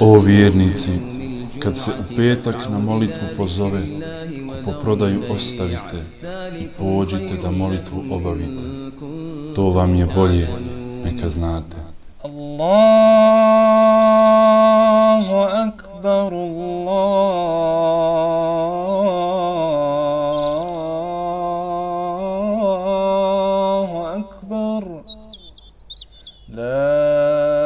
O vjernici, kad se u petak na molitvu pozove, po prodaju ostavite i pođite da molitvu obavite. To vam je bolje, neka znate. Allahu akbar, Allahu akbar. La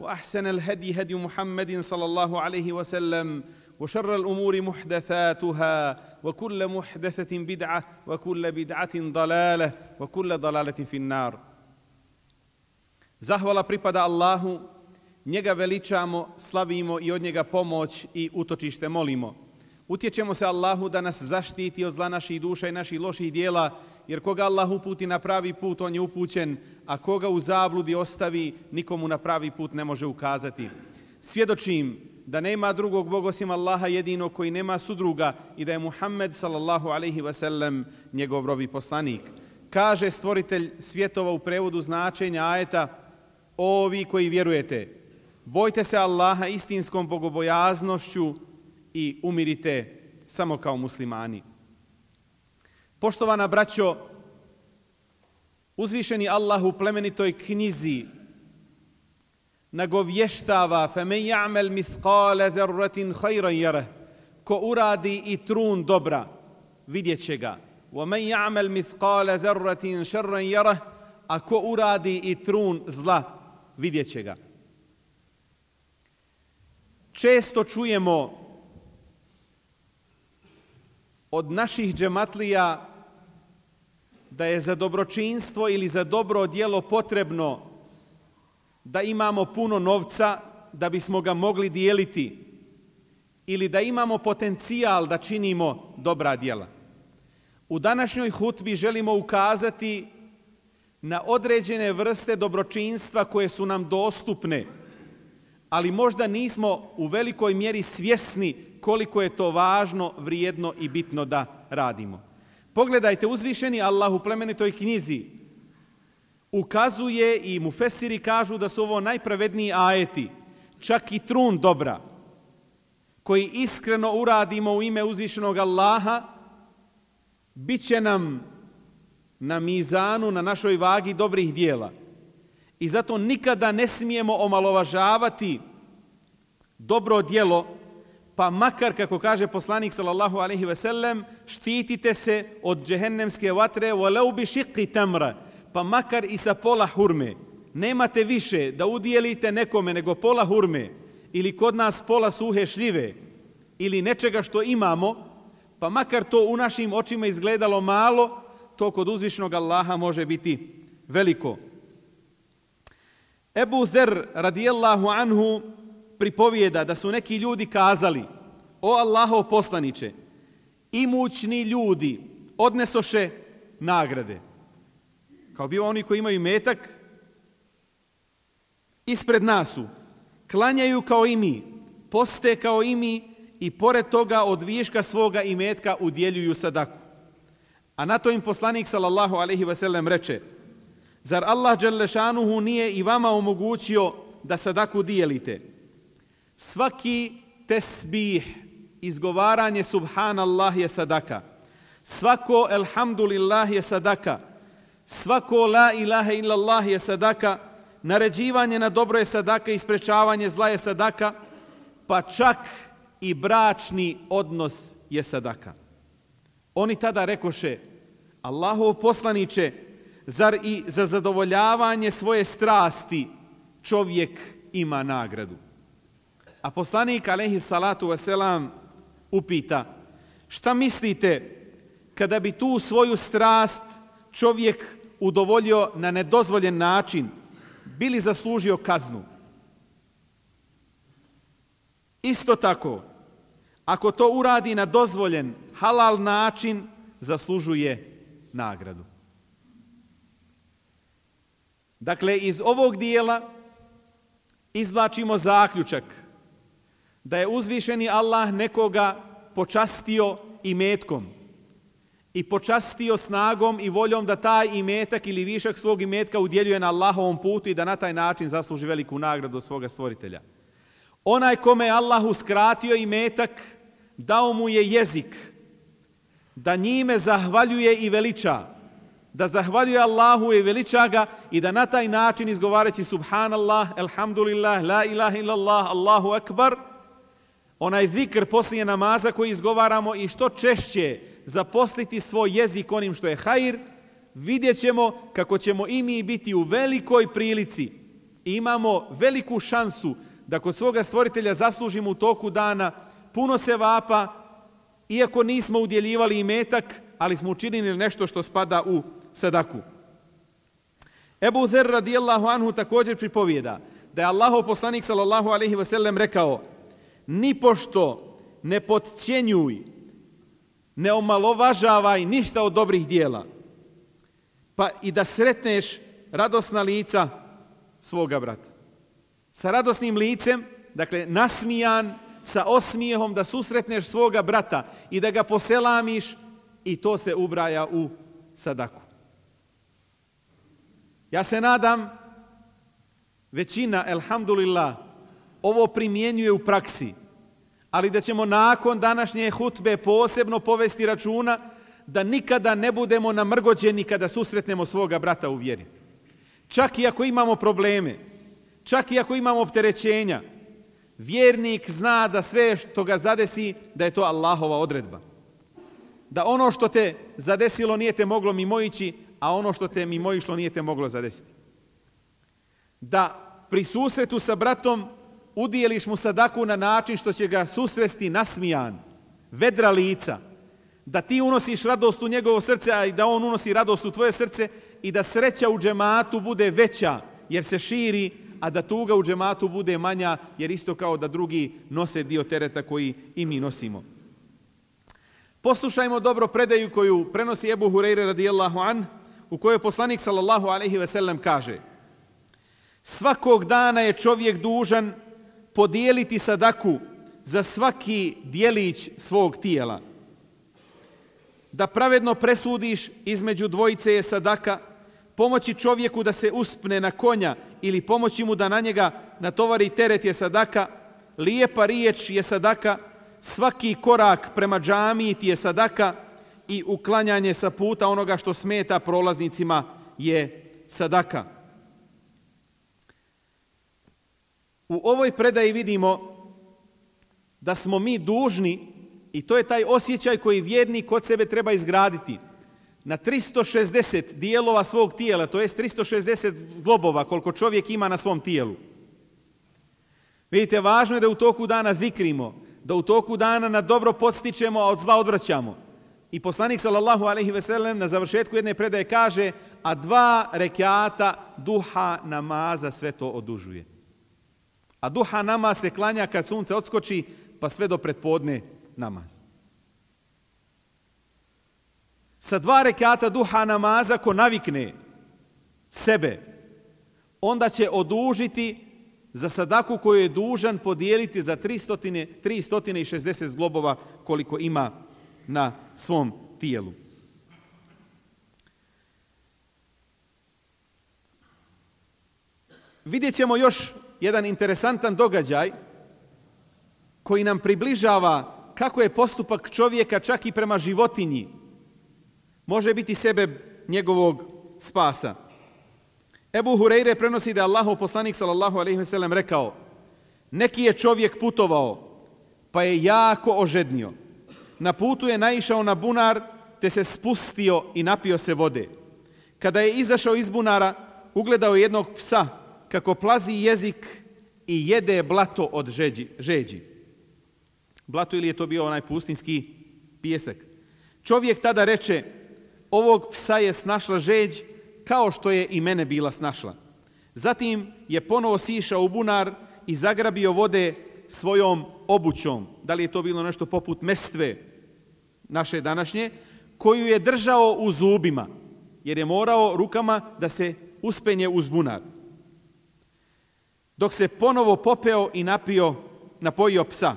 واحسن الهدي هدي محمد صلى الله عليه وسلم وشر الامور محدثاتها وكل محدثه بدعه وكل بدعه ضلاله وكل ضلاله في النار Zahvala pripada Allahu, njega veličamo, slavimo i od njega pomoć i utočište molimo. Utječemo se Allahu da nas zaštiti od zla naših duša i naših loših dijela, jer koga Allah uputi na pravi put, on je upućen, a koga u zabludi ostavi, nikomu na pravi put ne može ukazati. Svjedočim da nema drugog Boga osim Allaha jedino koji nema sudruga i da je Muhammed sallallahu alaihi wasallam njegov robi poslanik. Kaže stvoritelj svjetova u prevodu značenja ajeta O vi koji vjerujete, bojte se Allaha istinskom bogobojaznošću i umirite samo kao muslimani. Poštovana braćo, uzvišeni Allah u plemenitoj knjizi nagovještava فَمَنْ يَعْمَلْ مِثْقَالَ ذَرَّةٍ خَيْرًا يَرَهِ Ko uradi i trun dobra, vidjet će ga. وَمَنْ يَعْمَلْ مِثْقَالَ ذَرَّةٍ شَرًّا يَرَهِ A ko uradi i trun zla, vidjet će ga. Često čujemo od naših džematlija da je za dobročinstvo ili za dobro djelo potrebno da imamo puno novca da bismo ga mogli dijeliti ili da imamo potencijal da činimo dobra djela. U današnjoj hutbi želimo ukazati na određene vrste dobročinstva koje su nam dostupne, ali možda nismo u velikoj mjeri svjesni koliko je to važno, vrijedno i bitno da radimo. Pogledajte, uzvišeni Allah u plemenitoj knjizi ukazuje i mu fesiri kažu da su ovo najpravedniji ajeti, čak i trun dobra, koji iskreno uradimo u ime uzvišenog Allaha, bit će nam na mizanu, na našoj vagi dobrih dijela. I zato nikada ne smijemo omalovažavati dobro dijelo, pa makar, kako kaže poslanik sallallahu alaihi ve sellem, štitite se od džehennemske vatre, walau bi šiqi tamra, pa makar i sa pola hurme. Nemate više da udijelite nekome nego pola hurme, ili kod nas pola suhe šljive, ili nečega što imamo, pa makar to u našim očima izgledalo malo, to kod uzvišnog Allaha može biti veliko. Ebu Zer radijallahu anhu pripovijeda da su neki ljudi kazali o Allahov poslaniće, imućni ljudi odnesoše nagrade. Kao bio oni koji imaju metak, ispred nasu, klanjaju kao i mi, poste kao i mi i pored toga od viška svoga imetka udjeljuju sadaku. A na to im poslanik sallallahu alaihi ve sellem reče, zar Allah Đalešanuhu nije i vama omogućio da sadaku dijelite? Svaki tesbih, izgovaranje subhanallah je sadaka. Svako elhamdulillah je sadaka. Svako la ilaha illallah je sadaka. Naređivanje na dobro je sadaka i sprečavanje zla je sadaka. Pa čak i bračni odnos je sadaka. Oni tada rekoše, Allahov poslaniće, zar i za zadovoljavanje svoje strasti čovjek ima nagradu? A poslanik, alaihi salatu wasalam, upita, šta mislite kada bi tu svoju strast čovjek udovoljio na nedozvoljen način, bili zaslužio kaznu? Isto tako, ako to uradi na dozvoljen, halal način, zaslužuje nagradu. Dakle, iz ovog dijela izvlačimo zaključak da je uzvišeni Allah nekoga počastio i metkom i počastio snagom i voljom da taj imetak ili višak svog imetka udjeljuje na Allahovom putu i da na taj način zasluži veliku nagradu svoga stvoritelja. Onaj kome je Allah uskratio imetak, dao mu je jezik, da njime zahvaljuje i veliča, da zahvaljuje Allahu i veliča ga i da na taj način izgovarajući subhanallah, alhamdulillah, la ilaha illallah, Allahu akbar, onaj zikr poslije namaza koji izgovaramo i što češće zaposliti svoj jezik onim što je hajr, vidjet ćemo kako ćemo i mi biti u velikoj prilici. Imamo veliku šansu da kod svoga stvoritelja zaslužimo u toku dana puno se vapa, iako nismo udjeljivali i metak, ali smo učinili nešto što spada u sadaku. Ebu Zer radijallahu anhu također pripovijeda da je Allahov poslanik sallallahu alaihi ve sellem rekao ni pošto ne podcjenjuj, ne omalovažavaj ništa od dobrih dijela, pa i da sretneš radosna lica svoga brata. Sa radosnim licem, dakle nasmijan, sa osmijehom da susretneš svoga brata i da ga poselamiš i to se ubraja u sadaku. Ja se nadam, većina, elhamdulillah, ovo primjenjuje u praksi, ali da ćemo nakon današnje hutbe posebno povesti računa da nikada ne budemo namrgođeni kada susretnemo svoga brata u vjeri. Čak i ako imamo probleme, čak i ako imamo opterećenja, vjernik zna da sve što ga zadesi, da je to Allahova odredba. Da ono što te zadesilo nije te moglo mimoići, a ono što te mimoišlo nije te moglo zadesiti. Da pri susretu sa bratom udijeliš mu sadaku na način što će ga susresti nasmijan, vedra lica, da ti unosiš radost u njegovo srce, a i da on unosi radost u tvoje srce i da sreća u džematu bude veća, jer se širi, a da tuga u džematu bude manja, jer isto kao da drugi nose dio tereta koji i mi nosimo. Poslušajmo dobro predaju koju prenosi Ebu Hureyre radijallahu an, u kojoj poslanik sallallahu alaihi ve sellem kaže Svakog dana je čovjek dužan podijeliti sadaku za svaki dijelić svog tijela. Da pravedno presudiš između dvojice je sadaka, pomoći čovjeku da se uspne na konja ili pomoći mu da na njega natovari teret je sadaka, lijepa riječ je sadaka, svaki korak prema džamiji ti je sadaka i uklanjanje sa puta onoga što smeta prolaznicima je sadaka. U ovoj predaji vidimo da smo mi dužni i to je taj osjećaj koji vjernik kod sebe treba izgraditi – na 360 dijelova svog tijela, to je 360 globova koliko čovjek ima na svom tijelu. Vidite, važno je da u toku dana zikrimo, da u toku dana na dobro podstičemo, a od zla odvraćamo. I poslanik sallallahu alejhi ve sellem na završetku jedne predaje kaže: "A dva rekata duha namaza sve to odužuje." A duha namaz se klanja kad sunce odskoči, pa sve do predpodne namaz. Sa dva rekata duha namaza ko navikne sebe, onda će odužiti za sadaku koju je dužan podijeliti za 300, 360 zglobova koliko ima na svom tijelu. Vidjet ćemo još jedan interesantan događaj koji nam približava kako je postupak čovjeka čak i prema životinji. Može biti sebe njegovog spasa. Ebu Hureyre prenosi da je Allahov poslanik sallallahu alaihi ve sellem rekao neki je čovjek putovao pa je jako ožednio. Na putu je naišao na bunar te se spustio i napio se vode. Kada je izašao iz bunara, ugledao jednog psa kako plazi jezik i jede blato od žeđi. žeđi. Blato ili je to bio onaj pustinski pijesak. Čovjek tada reče, ovog psa je snašla žeđ kao što je i mene bila snašla. Zatim je ponovo sišao u bunar i zagrabio vode svojom obućom. Da li je to bilo nešto poput mestve naše današnje, koju je držao u zubima, jer je morao rukama da se uspenje uz bunar. Dok se ponovo popeo i napio, napojio psa.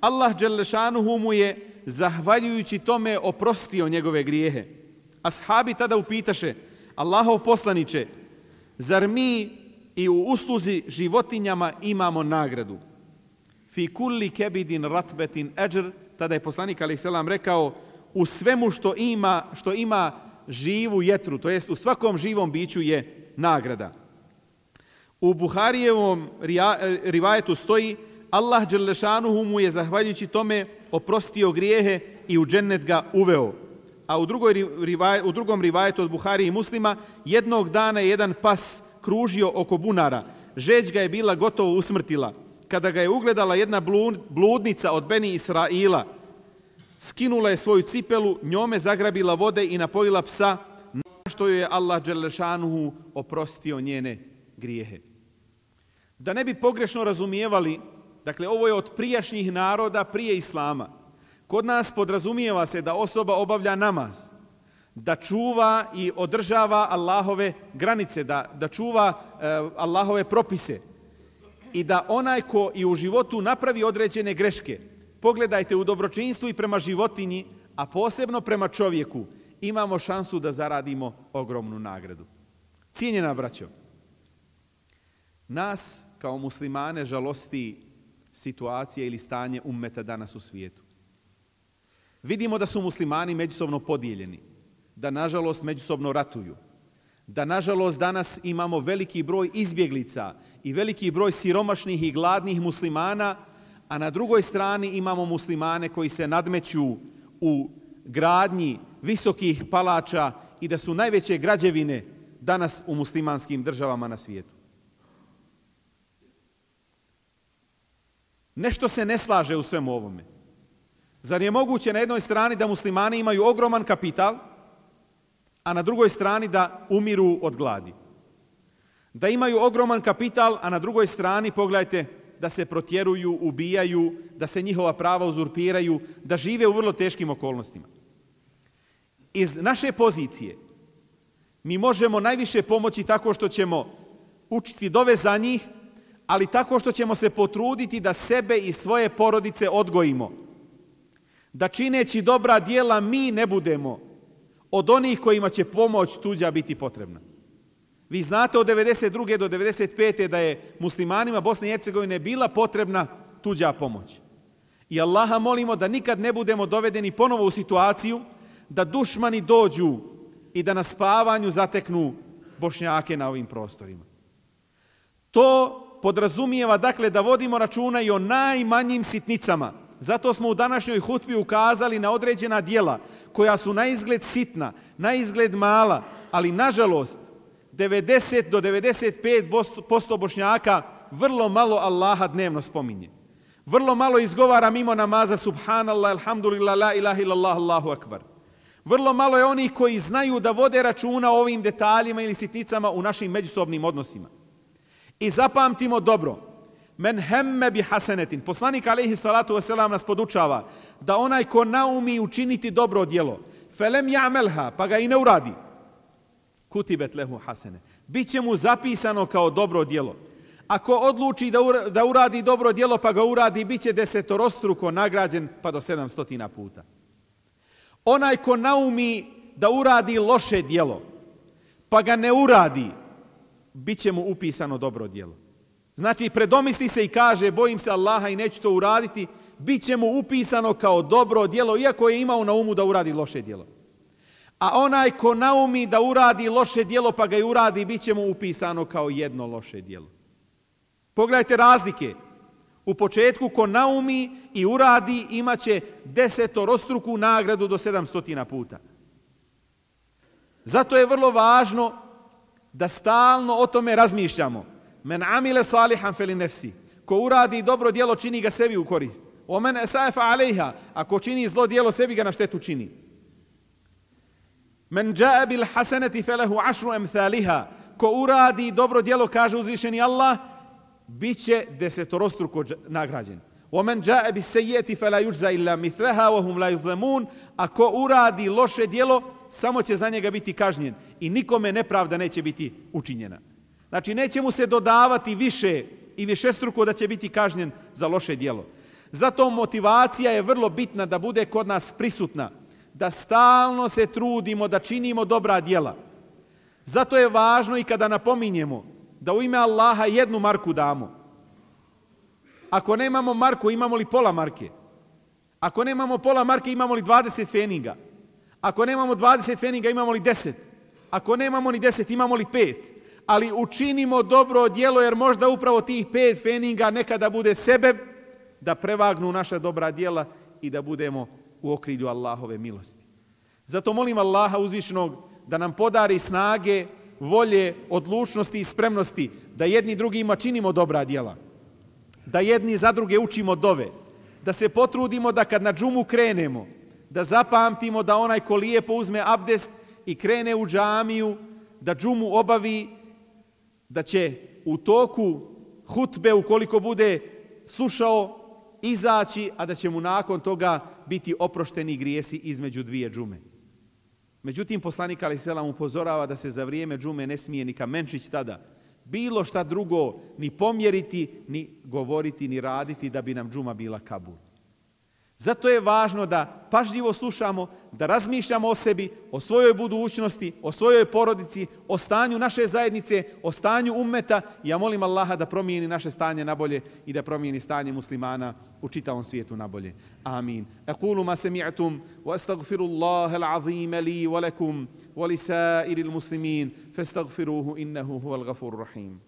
Allah Đelešanuhu mu je, zahvaljujući tome, oprostio njegove grijehe. Ashabi tada upitaše, Allahov poslaniće, zar mi i u usluzi životinjama imamo nagradu? Fi kulli kebidin ratbetin eđr, tada je poslanik alaih selam rekao, u svemu što ima, što ima živu jetru, to jest u svakom živom biću je nagrada. U Buharijevom e, rivajetu stoji Allah Đelešanuhu mu je zahvaljujući tome oprostio grijehe i u džennet ga uveo. A u, drugoj, u drugom rivajetu od Buhari i muslima jednog dana je jedan pas kružio oko bunara. Žeć ga je bila gotovo usmrtila. Kada ga je ugledala jedna bludnica od Beni Israila, skinula je svoju cipelu, njome zagrabila vode i napojila psa, što je Allah Đelešanuhu oprostio njene grijehe. Da ne bi pogrešno razumijevali, dakle ovo je od prijašnjih naroda prije Islama. Kod nas podrazumijeva se da osoba obavlja namaz, da čuva i održava Allahove granice, da, da čuva e, Allahove propise i da onaj ko i u životu napravi određene greške, pogledajte u dobročinstvu i prema životinji, a posebno prema čovjeku, imamo šansu da zaradimo ogromnu nagradu. Cijenjena braćo, nas kao muslimane žalosti situacija ili stanje ummeta danas u svijetu. Vidimo da su muslimani međusobno podijeljeni, da nažalost međusobno ratuju, da nažalost danas imamo veliki broj izbjeglica i veliki broj siromašnih i gladnih muslimana, a na drugoj strani imamo muslimane koji se nadmeću u gradnji visokih palača i da su najveće građevine danas u muslimanskim državama na svijetu. Nešto se ne slaže u svemu ovome. Zar je moguće na jednoj strani da muslimani imaju ogroman kapital, a na drugoj strani da umiru od gladi? Da imaju ogroman kapital, a na drugoj strani, pogledajte, da se protjeruju, ubijaju, da se njihova prava uzurpiraju, da žive u vrlo teškim okolnostima. Iz naše pozicije mi možemo najviše pomoći tako što ćemo učiti dove za njih, ali tako što ćemo se potruditi da sebe i svoje porodice odgojimo. Da čineći dobra dijela mi ne budemo od onih kojima će pomoć tuđa biti potrebna. Vi znate od 92. do 95. da je muslimanima Bosne i Hercegovine bila potrebna tuđa pomoć. I Allaha molimo da nikad ne budemo dovedeni ponovo u situaciju da dušmani dođu i da na spavanju zateknu bošnjake na ovim prostorima. To podrazumijeva dakle da vodimo računa i o najmanjim sitnicama. Zato smo u današnjoj hutbi ukazali na određena dijela koja su na izgled sitna, na izgled mala, ali nažalost 90 do 95 posto bošnjaka vrlo malo Allaha dnevno spominje. Vrlo malo izgovara mimo namaza subhanallah, alhamdulillah, la ilaha illallah, allahu akbar. Vrlo malo je onih koji znaju da vode računa o ovim detaljima ili sitnicama u našim međusobnim odnosima. I zapamtimo dobro, men hemme bi hasenetin, poslanik alaihi salatu wasalam nas podučava da onaj ko naumi učiniti dobro djelo, felem ja'melha, pa ga i ne uradi, kutibet lehu hasene. Biće mu zapisano kao dobro djelo. Ako odluči da, da uradi dobro djelo pa ga uradi, bit će desetorostruko nagrađen pa do sedamstotina puta. Onaj ko naumi da uradi loše djelo, pa ga ne uradi, bit će mu upisano dobro djelo. Znači, predomisli se i kaže, bojim se Allaha i neću to uraditi, bit će mu upisano kao dobro djelo, iako je imao na umu da uradi loše djelo. A onaj ko naumi da uradi loše djelo, pa ga i uradi, bit će mu upisano kao jedno loše djelo. Pogledajte razlike. U početku ko naumi i uradi, imaće desetorostruku nagradu do sedamstotina puta. Zato je vrlo važno da stalno o tome razmišljamo. Men amile salihan feli nefsi. Ko uradi dobro djelo, čini ga sebi u korist. O men esaefa alejha. Ako čini zlo djelo, sebi ga na štetu čini. Men džae bil haseneti felehu ašru emthaliha. Ko uradi dobro djelo, kaže uzvišeni Allah, bit će desetorostruko nagrađen. ومن جاء بالسيئه فلا يجزى الا مثلها وهم لا يظلمون ako uradi loše djelo samo će za njega biti kažnjen i nikome nepravda neće biti učinjena znači neće mu se dodavati više i višestruko da će biti kažnjen za loše djelo zato motivacija je vrlo bitna da bude kod nas prisutna da stalno se trudimo da činimo dobra djela zato je važno i kada napominjemo da u ime Allaha jednu marku damo Ako nemamo marku, imamo li pola marke? Ako nemamo pola marke, imamo li 20 feninga? Ako nemamo 20 feninga, imamo li 10? Ako nemamo ni 10, imamo li 5? Ali učinimo dobro djelo, jer možda upravo tih 5 feninga nekada bude sebe da prevagnu naša dobra djela i da budemo u okrilju Allahove milosti. Zato molim Allaha uzvišnog da nam podari snage, volje, odlučnosti i spremnosti da jedni drugima činimo dobra djela da jedni za druge učimo dove, da se potrudimo da kad na džumu krenemo, da zapamtimo da onaj ko lijepo uzme abdest i krene u džamiju, da džumu obavi, da će u toku hutbe, ukoliko bude slušao, izaći, a da će mu nakon toga biti oprošteni grijesi između dvije džume. Međutim, poslanik Ali Selam upozorava da se za vrijeme džume ne smije ni kamenčić tada, bilo šta drugo ni pomjeriti, ni govoriti, ni raditi da bi nam džuma bila kabul. Zato je važno da pažljivo slušamo, da razmišljamo o sebi, o svojoj budućnosti, o svojoj porodici, o stanju naše zajednice, o stanju ummeta. Ja molim Allaha da promijeni naše stanje na bolje i da promijeni stanje muslimana u čitavom svijetu na bolje. Amin. Ekulu ma sami'tum wa astagfiru Allahe l'azime li wa lekum wa li sairi l'muslimin fa astagfiruhu innehu huval gafuru rahim.